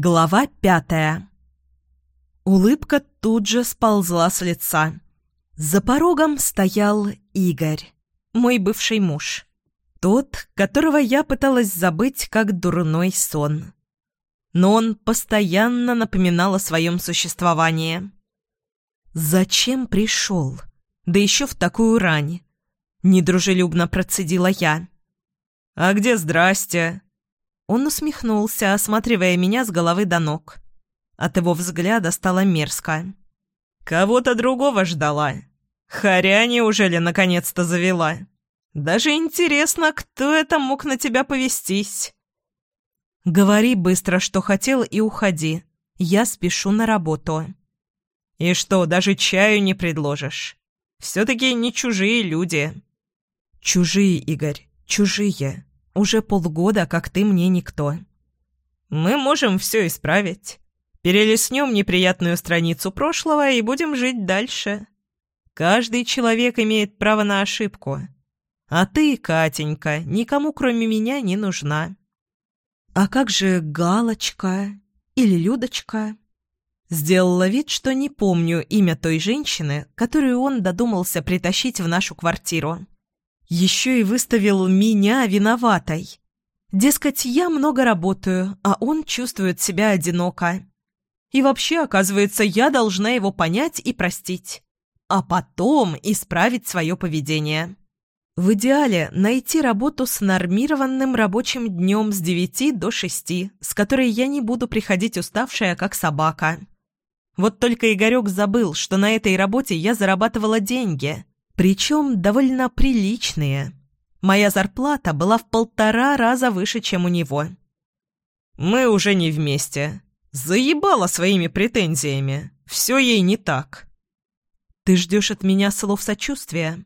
Глава пятая. Улыбка тут же сползла с лица. За порогом стоял Игорь, мой бывший муж. Тот, которого я пыталась забыть как дурной сон. Но он постоянно напоминал о своем существовании. «Зачем пришел? Да еще в такую рань!» Недружелюбно процедила я. «А где здрасте?» Он усмехнулся, осматривая меня с головы до ног. От его взгляда стало мерзко. «Кого-то другого ждала. Харя неужели наконец-то завела? Даже интересно, кто это мог на тебя повестись?» «Говори быстро, что хотел, и уходи. Я спешу на работу». «И что, даже чаю не предложишь? Все-таки не чужие люди». «Чужие, Игорь, чужие. Уже полгода, как ты мне никто. Мы можем все исправить. Перелеснем неприятную страницу прошлого и будем жить дальше. Каждый человек имеет право на ошибку. А ты, Катенька, никому кроме меня не нужна. А как же Галочка или Людочка? Сделала вид, что не помню имя той женщины, которую он додумался притащить в нашу квартиру. Еще и выставил меня виноватой. Дескать, я много работаю, а он чувствует себя одиноко. И вообще, оказывается, я должна его понять и простить. А потом исправить свое поведение. В идеале найти работу с нормированным рабочим днем с 9 до 6, с которой я не буду приходить уставшая, как собака. Вот только Игорек забыл, что на этой работе я зарабатывала деньги, причем довольно приличные. Моя зарплата была в полтора раза выше, чем у него. «Мы уже не вместе. Заебала своими претензиями. Все ей не так». «Ты ждешь от меня слов сочувствия?»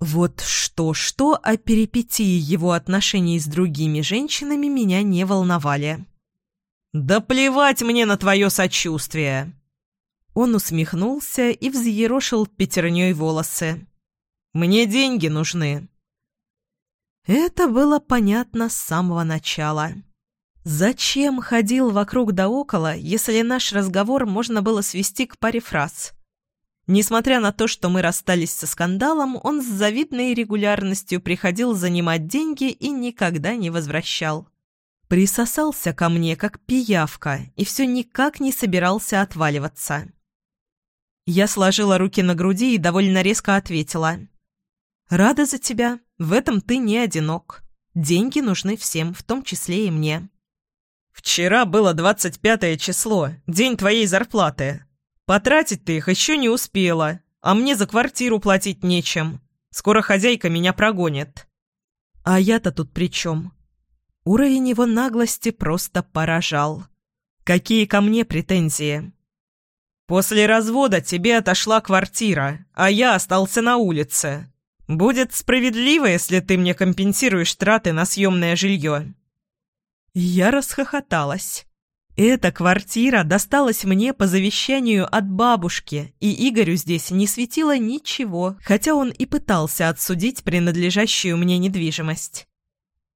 Вот что-что, а перипетии его отношений с другими женщинами меня не волновали. «Да плевать мне на твое сочувствие!» Он усмехнулся и взъерошил пятерней волосы. «Мне деньги нужны». Это было понятно с самого начала. Зачем ходил вокруг да около, если наш разговор можно было свести к паре фраз? Несмотря на то, что мы расстались со скандалом, он с завидной регулярностью приходил занимать деньги и никогда не возвращал. Присосался ко мне, как пиявка, и все никак не собирался отваливаться. Я сложила руки на груди и довольно резко ответила. «Рада за тебя. В этом ты не одинок. Деньги нужны всем, в том числе и мне». «Вчера было двадцать пятое число, день твоей зарплаты. Потратить ты их еще не успела, а мне за квартиру платить нечем. Скоро хозяйка меня прогонит». «А я-то тут при чем?» Уровень его наглости просто поражал. «Какие ко мне претензии?» После развода тебе отошла квартира, а я остался на улице. Будет справедливо, если ты мне компенсируешь траты на съемное жилье». Я расхохоталась. Эта квартира досталась мне по завещанию от бабушки, и Игорю здесь не светило ничего, хотя он и пытался отсудить принадлежащую мне недвижимость.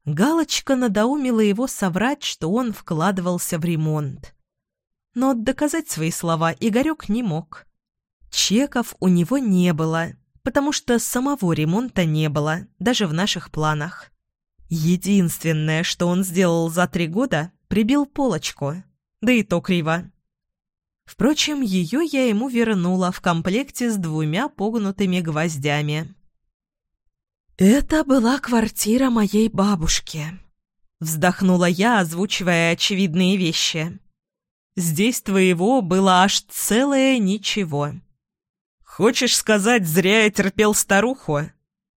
Галочка надоумила его соврать, что он вкладывался в ремонт но доказать свои слова Игорек не мог. Чеков у него не было, потому что самого ремонта не было, даже в наших планах. Единственное, что он сделал за три года, прибил полочку, да и то криво. Впрочем, ее я ему вернула в комплекте с двумя погнутыми гвоздями. «Это была квартира моей бабушки», — вздохнула я, озвучивая очевидные вещи. Здесь твоего было аж целое ничего. Хочешь сказать, зря я терпел старуху?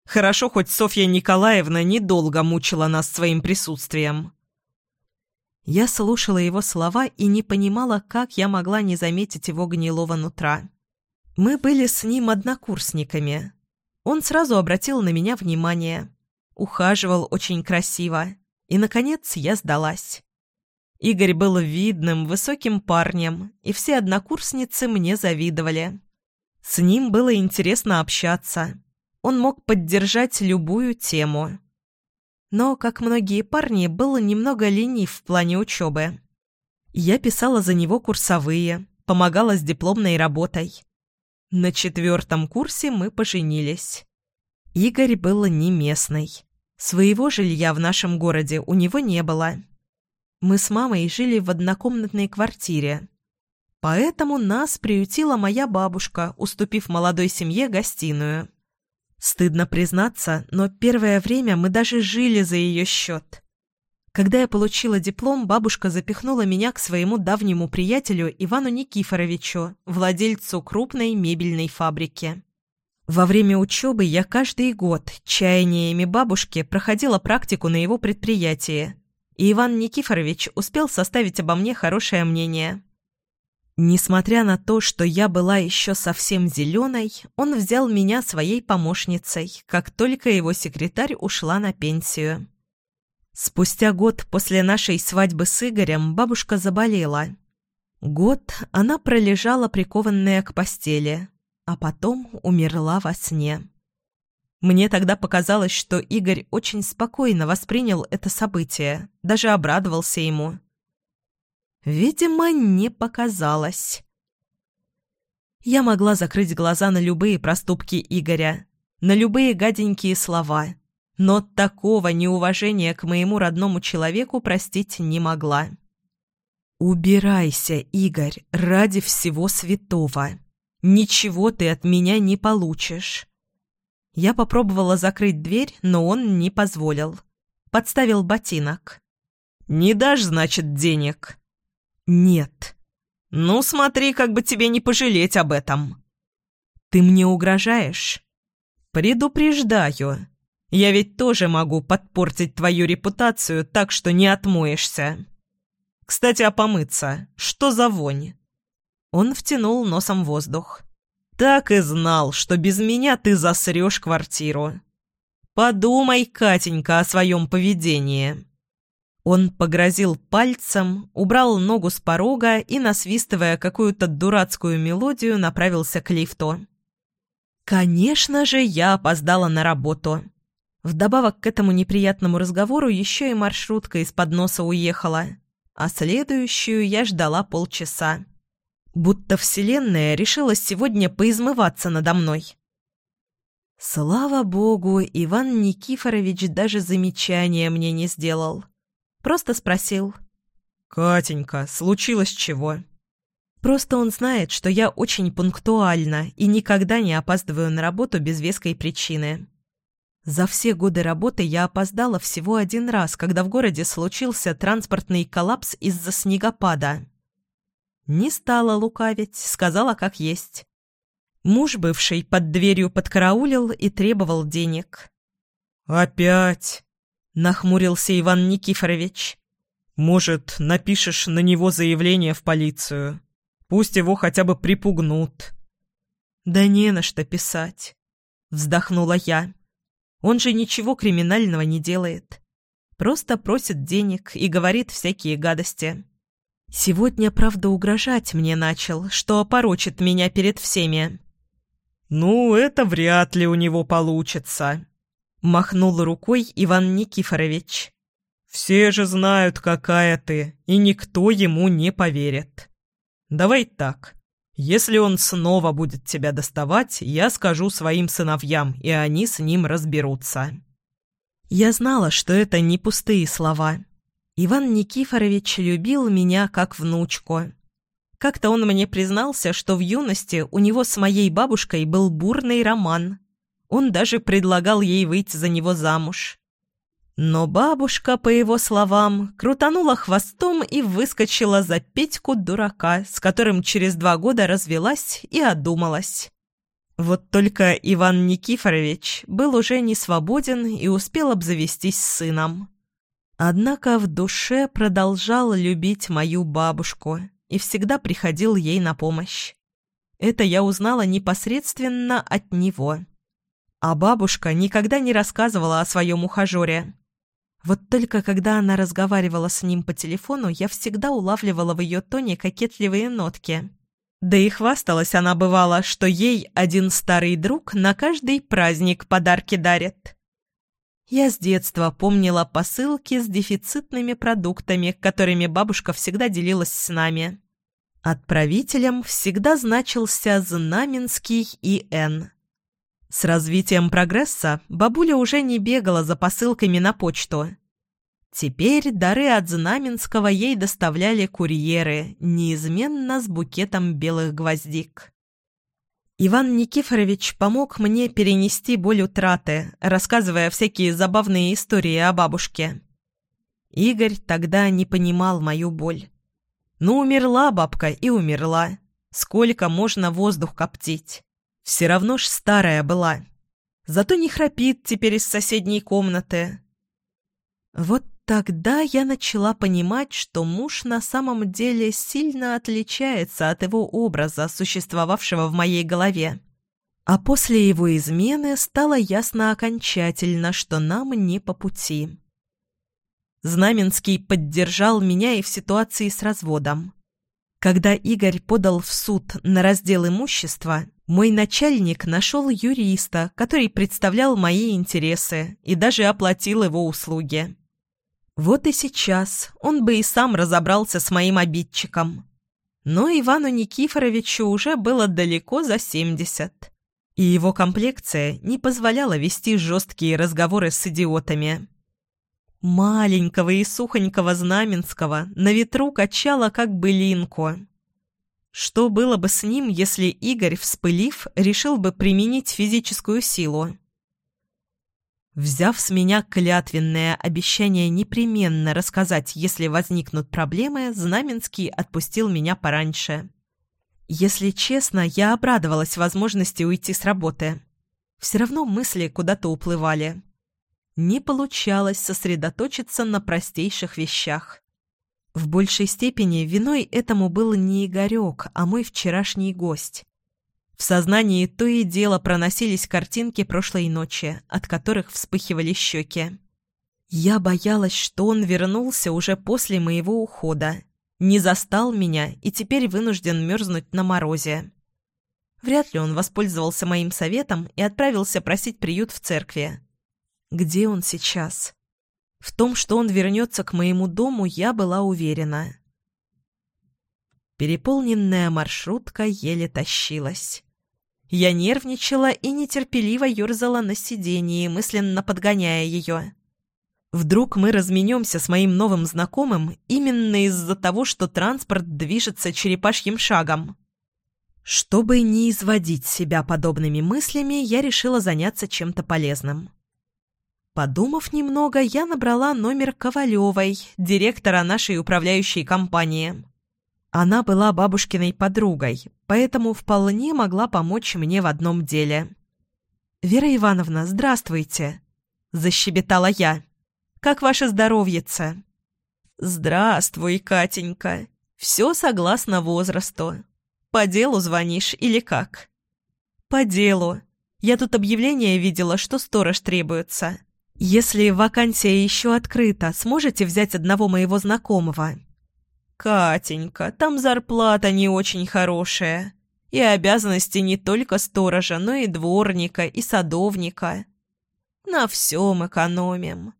Хорошо, хоть Софья Николаевна недолго мучила нас своим присутствием. Я слушала его слова и не понимала, как я могла не заметить его гнилого нутра. Мы были с ним однокурсниками. Он сразу обратил на меня внимание. Ухаживал очень красиво. И, наконец, я сдалась. Игорь был видным, высоким парнем, и все однокурсницы мне завидовали. С ним было интересно общаться. Он мог поддержать любую тему. Но, как многие парни, был немного ленив в плане учебы. Я писала за него курсовые, помогала с дипломной работой. На четвертом курсе мы поженились. Игорь был не местный. Своего жилья в нашем городе у него не было. Мы с мамой жили в однокомнатной квартире. Поэтому нас приютила моя бабушка, уступив молодой семье гостиную. Стыдно признаться, но первое время мы даже жили за ее счет. Когда я получила диплом, бабушка запихнула меня к своему давнему приятелю Ивану Никифоровичу, владельцу крупной мебельной фабрики. Во время учебы я каждый год чаяниями бабушки проходила практику на его предприятии, и Иван Никифорович успел составить обо мне хорошее мнение. Несмотря на то, что я была еще совсем зеленой, он взял меня своей помощницей, как только его секретарь ушла на пенсию. Спустя год после нашей свадьбы с Игорем бабушка заболела. Год она пролежала прикованная к постели, а потом умерла во сне. Мне тогда показалось, что Игорь очень спокойно воспринял это событие, даже обрадовался ему. Видимо, не показалось. Я могла закрыть глаза на любые проступки Игоря, на любые гаденькие слова — но такого неуважения к моему родному человеку простить не могла. «Убирайся, Игорь, ради всего святого. Ничего ты от меня не получишь». Я попробовала закрыть дверь, но он не позволил. Подставил ботинок. «Не дашь, значит, денег?» «Нет». «Ну, смотри, как бы тебе не пожалеть об этом». «Ты мне угрожаешь?» «Предупреждаю. Я ведь тоже могу подпортить твою репутацию так, что не отмоешься. Кстати, а помыться? Что за вонь?» Он втянул носом воздух. «Так и знал, что без меня ты засрешь квартиру. Подумай, Катенька, о своем поведении». Он погрозил пальцем, убрал ногу с порога и, насвистывая какую-то дурацкую мелодию, направился к лифту. Конечно же, я опоздала на работу. Вдобавок к этому неприятному разговору еще и маршрутка из-под носа уехала, а следующую я ждала полчаса. Будто Вселенная решила сегодня поизмываться надо мной. Слава богу, Иван Никифорович даже замечания мне не сделал. Просто спросил. «Катенька, случилось чего?» Просто он знает, что я очень пунктуальна и никогда не опаздываю на работу без веской причины. За все годы работы я опоздала всего один раз, когда в городе случился транспортный коллапс из-за снегопада. Не стала лукавить, сказала как есть. Муж бывший под дверью подкараулил и требовал денег. «Опять?» — нахмурился Иван Никифорович. «Может, напишешь на него заявление в полицию? Пусть его хотя бы припугнут». «Да не на что писать», — вздохнула я. Он же ничего криминального не делает. Просто просит денег и говорит всякие гадости. Сегодня, правда, угрожать мне начал, что опорочит меня перед всеми. «Ну, это вряд ли у него получится», — махнул рукой Иван Никифорович. «Все же знают, какая ты, и никто ему не поверит. Давай так. Если он снова будет тебя доставать, я скажу своим сыновьям, и они с ним разберутся». Я знала, что это не пустые слова. Иван Никифорович любил меня как внучку. Как-то он мне признался, что в юности у него с моей бабушкой был бурный роман. Он даже предлагал ей выйти за него замуж. Но бабушка, по его словам, крутанула хвостом и выскочила за Петьку дурака, с которым через два года развелась и одумалась. Вот только Иван Никифорович был уже не свободен и успел обзавестись сыном. Однако в душе продолжал любить мою бабушку и всегда приходил ей на помощь. Это я узнала непосредственно от него. А бабушка никогда не рассказывала о своем ухажере. Вот только когда она разговаривала с ним по телефону, я всегда улавливала в ее тоне кокетливые нотки. Да и хвасталась она бывала, что ей один старый друг на каждый праздник подарки дарит. Я с детства помнила посылки с дефицитными продуктами, которыми бабушка всегда делилась с нами. Отправителем всегда значился Знаменский И.Н. С развитием прогресса бабуля уже не бегала за посылками на почту. Теперь дары от Знаменского ей доставляли курьеры, неизменно с букетом белых гвоздик. Иван Никифорович помог мне перенести боль утраты, рассказывая всякие забавные истории о бабушке. Игорь тогда не понимал мою боль. Ну, умерла бабка и умерла. Сколько можно воздух коптить? Все равно ж старая была. Зато не храпит теперь из соседней комнаты. Вот тогда я начала понимать, что муж на самом деле сильно отличается от его образа, существовавшего в моей голове. А после его измены стало ясно окончательно, что нам не по пути. Знаменский поддержал меня и в ситуации с разводом. Когда Игорь подал в суд на раздел имущества, мой начальник нашел юриста, который представлял мои интересы и даже оплатил его услуги. Вот и сейчас он бы и сам разобрался с моим обидчиком. Но Ивану Никифоровичу уже было далеко за семьдесят, и его комплекция не позволяла вести жесткие разговоры с идиотами. Маленького и сухонького Знаменского на ветру качало как былинку. Что было бы с ним, если Игорь, вспылив, решил бы применить физическую силу? Взяв с меня клятвенное обещание непременно рассказать, если возникнут проблемы, Знаменский отпустил меня пораньше. Если честно, я обрадовалась возможности уйти с работы. Все равно мысли куда-то уплывали не получалось сосредоточиться на простейших вещах. В большей степени виной этому был не Игорек, а мой вчерашний гость. В сознании то и дело проносились картинки прошлой ночи, от которых вспыхивали щеки. Я боялась, что он вернулся уже после моего ухода, не застал меня и теперь вынужден мерзнуть на морозе. Вряд ли он воспользовался моим советом и отправился просить приют в церкви. Где он сейчас? В том, что он вернется к моему дому, я была уверена. Переполненная маршрутка еле тащилась. Я нервничала и нетерпеливо ерзала на сидении, мысленно подгоняя ее. Вдруг мы разменемся с моим новым знакомым именно из-за того, что транспорт движется черепашьим шагом. Чтобы не изводить себя подобными мыслями, я решила заняться чем-то полезным. Подумав немного, я набрала номер Ковалевой, директора нашей управляющей компании. Она была бабушкиной подругой, поэтому вполне могла помочь мне в одном деле. «Вера Ивановна, здравствуйте!» – защебетала я. «Как ваше здоровьице?» «Здравствуй, Катенька. Все согласно возрасту. По делу звонишь или как?» «По делу. Я тут объявление видела, что сторож требуется. «Если вакансия еще открыта, сможете взять одного моего знакомого?» «Катенька, там зарплата не очень хорошая. И обязанности не только сторожа, но и дворника, и садовника. На всем экономим».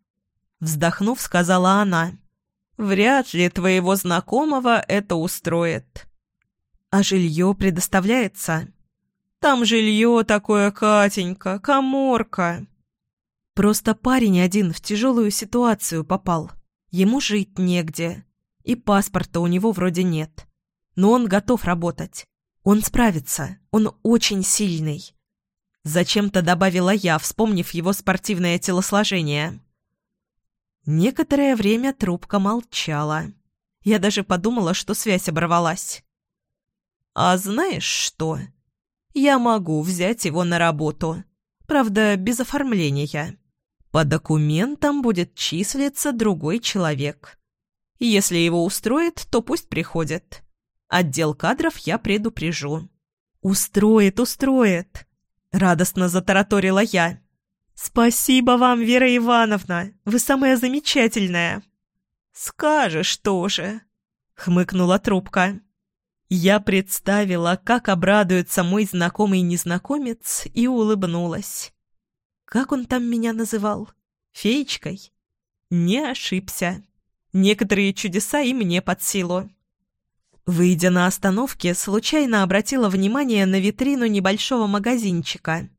Вздохнув, сказала она. «Вряд ли твоего знакомого это устроит». «А жилье предоставляется?» «Там жилье такое, Катенька, коморка». Просто парень один в тяжелую ситуацию попал. Ему жить негде. И паспорта у него вроде нет. Но он готов работать. Он справится. Он очень сильный. Зачем-то добавила я, вспомнив его спортивное телосложение. Некоторое время трубка молчала. Я даже подумала, что связь оборвалась. «А знаешь что? Я могу взять его на работу. Правда, без оформления. По документам будет числиться другой человек. Если его устроит, то пусть приходит. Отдел кадров я предупрежу. «Устроит, устроит!» — радостно затараторила я. «Спасибо вам, Вера Ивановна! Вы самая замечательная!» «Скажешь тоже!» — хмыкнула трубка. Я представила, как обрадуется мой знакомый незнакомец, и улыбнулась. Как он там меня называл? Феечкой? Не ошибся. Некоторые чудеса и мне под силу. Выйдя на остановке, случайно обратила внимание на витрину небольшого магазинчика.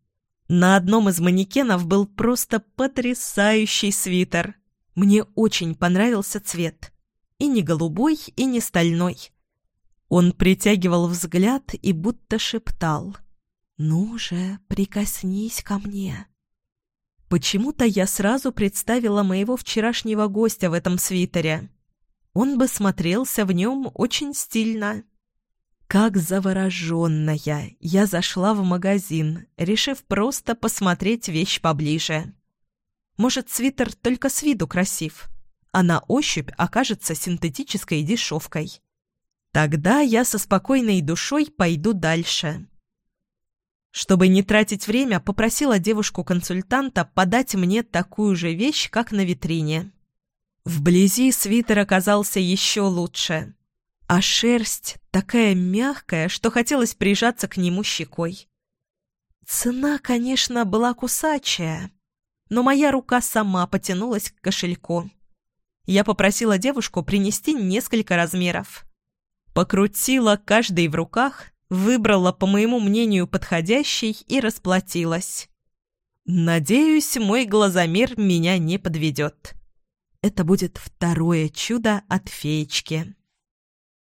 На одном из манекенов был просто потрясающий свитер. Мне очень понравился цвет. И не голубой, и не стальной. Он притягивал взгляд и будто шептал. «Ну же, прикоснись ко мне». Почему-то я сразу представила моего вчерашнего гостя в этом свитере. Он бы смотрелся в нем очень стильно. Как завороженная, я зашла в магазин, решив просто посмотреть вещь поближе. Может, свитер только с виду красив, а на ощупь окажется синтетической дешевкой. Тогда я со спокойной душой пойду дальше. Чтобы не тратить время, попросила девушку-консультанта подать мне такую же вещь, как на витрине. Вблизи свитер оказался еще лучше, а шерсть такая мягкая, что хотелось прижаться к нему щекой. Цена, конечно, была кусачая, но моя рука сама потянулась к кошельку. Я попросила девушку принести несколько размеров. Покрутила каждый в руках, выбрала, по моему мнению, подходящий и расплатилась. Надеюсь, мой глазомер меня не подведет. Это будет второе чудо от феечки.